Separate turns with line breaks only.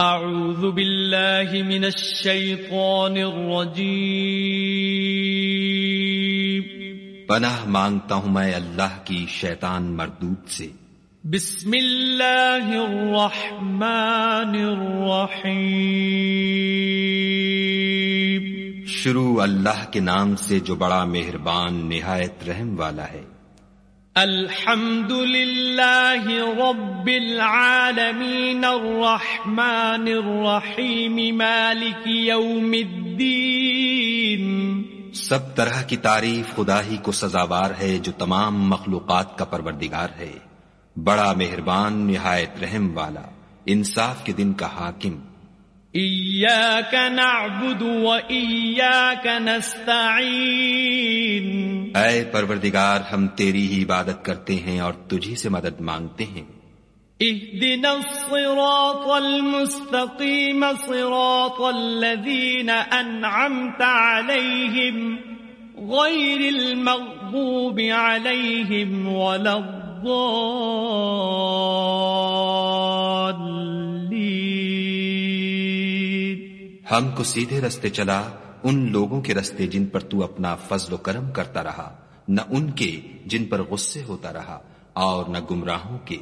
أعوذ بالله من الشيطان الرجيم.
پناہ مانگتا ہوں میں اللہ کی شیطان مردود سے۔
بسم الله الرحمن الرحيم
شروع اللہ کے نام سے جو بڑا مہربان نہایت رحم والا ہے۔
الحمد لله رب العالمين الرحمن الرحيم مالك يوم الدين
سب طرح کی تعریف خدا ہی کو سزاوار ہے جو تمام مخلوقات کا پروردگار ہے۔ بڑا مہربان، نہایت رحم والا، انصاف کے دن کا حاکم۔
إياك نعبد وإياك نستعين
اے پروردگار ہم تیری ہی عبادت کرتے ہیں اور تجھی سے مدد مانگتے ہیں۔
اهدنا الصراط المستقيم صراط الذين أنعمت عليهم غير المغضوب عليهم ولا الضالين.
ہم کو سیدھے رستے چلا، ان لوگوں کے رستے جن پر تو اپنا فضل و کرم کرتا رہا، نہ ان کے جن پر غصے ہوتا رہا، اور نہ گمراہوں کے۔